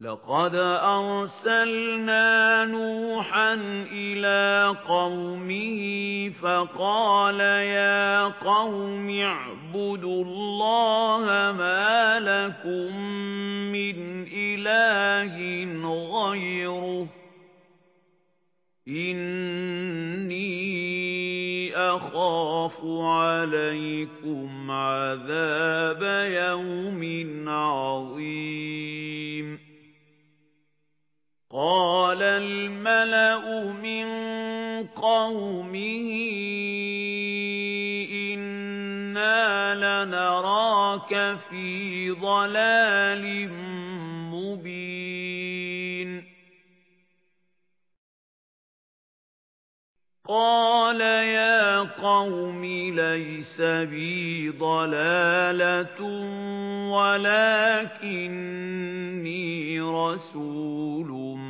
لَقَدْ أَرْسَلْنَا نُوحًا إِلَى قَوْمِهِ فَقَالَ يَا قَوْمِ اعْبُدُوا اللَّهَ مَا لَكُمْ مِنْ إِلَٰهٍ غَيْرُهُ إِنِّي أَخَافُ عَلَيْكُمْ عَذَابَ يَوْمٍ عَظِيمٍ قَالَ الْمَلَأُ مِنْ قَوْمِهِ إِنَّا لَنَرَاكَ فِي ضَلَالٍ مُبِينٍ قَالَ يَا قَوْمِ لَيْسَ بِي ضَلَالَةٌ وَلَكِنِّي رَسُولٌ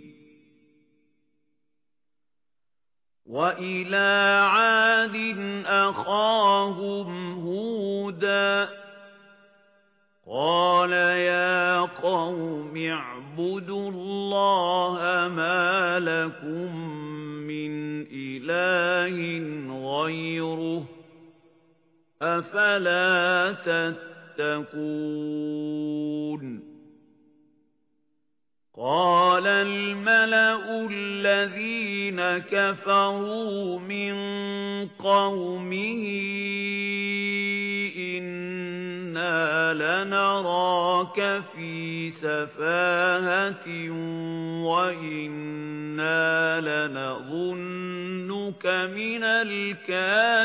وَإِلَى عَادٍ أَخَاهُمْ هُودًا قَالَ يَا قَوْمِ اعْبُدُوا اللَّهَ مَا لَكُمْ مِنْ إِلَٰهٍ غَيْرُهُ أَفَلَا تَتَّقُونَ قَالَ الْمَلَأُ الَّذِينَ كَفَرُوا مِنْ قَوْمِهِ إِنَّا لَنَرَاكَ فِي سَفَاهَةٍ وَإِنَّا لَنَظُنُّكَ مِنَ الْكَاذِبِينَ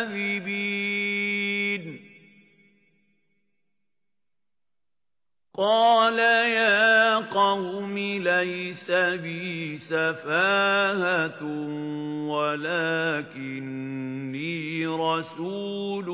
قَالَ يَا قَوْمِ لَيْسَ بِي سَفَاهَةٌ وَلَكِنِّي رَسُولٌ